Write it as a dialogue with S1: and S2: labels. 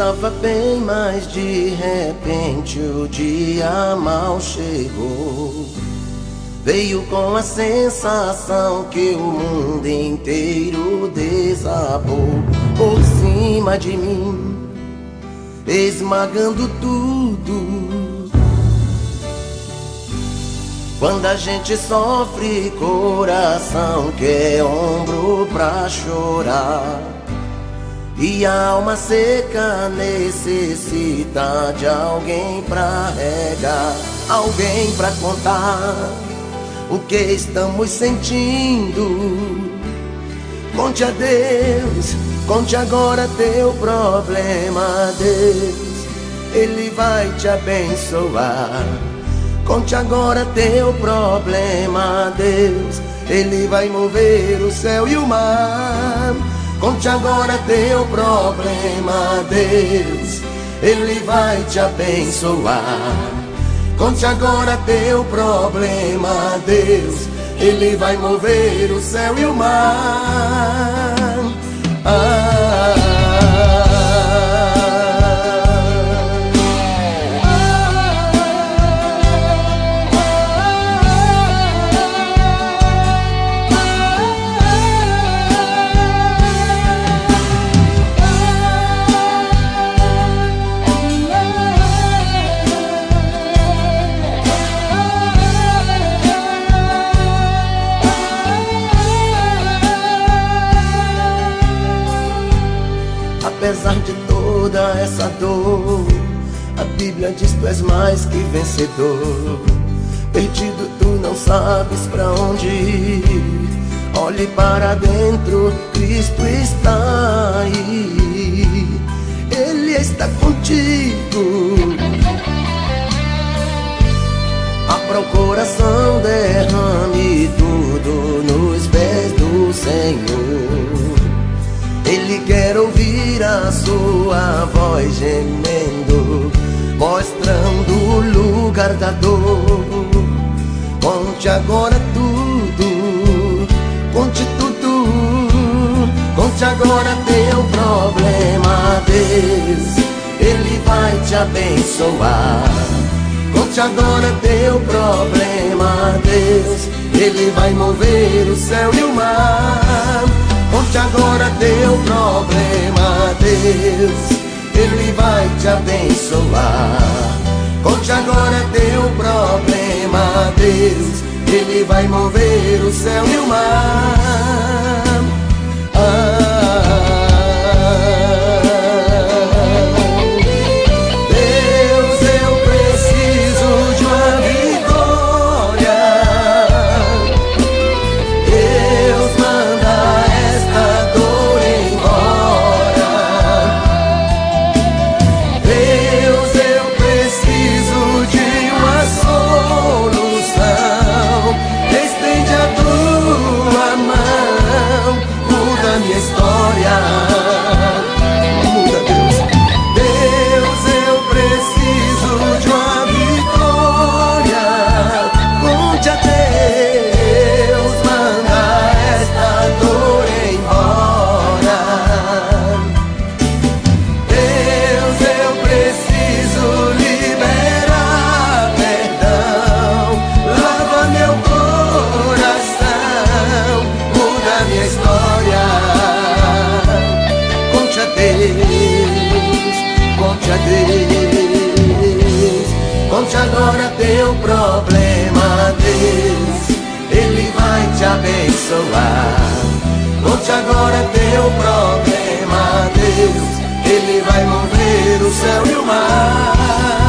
S1: Estava bem, mas de repente o dia mal chegou. Veio com a sensação que o mundo inteiro desabou por cima de mim, esmagando tudo. Quando a gente sofre, coração quer ombro pra chorar. E a alma seca necessita de alguém pra regar, alguém pra contar o que estamos sentindo. Conte a Deus, conte agora teu problema, Deus, Ele vai te abençoar. Conte agora teu problema, Deus, Ele vai mover o céu e o mar. Conte agora teu problema, Deus, Ele vai te abençoar. Conte agora teu problema, Deus, Ele vai mover o céu e o mar. Ah, Apesar de toda essa dor, a Bíblia diz tu és mais que vencedor. Perdido tu não sabes para onde ir. Olhe para dentro, Cristo está sua voz gemendo, mostrando o lugar da dor. Conte agora tudo, conte tudo, conte agora teu problema, Deus. Ele vai te abençoar. Conte agora teu problema, Deus. Ele vai mover o céu e o mar. Conte agora teu Deus. Ele vai te abençoar. Conte agora teu problema, Deus. Ele vai mover o céu e o mar. Deus, memoria. Conte agora teu problema, Deus. Ele vai te abençoar. Conte agora teu problema, Deus. Ele vai mover o céu e o mar.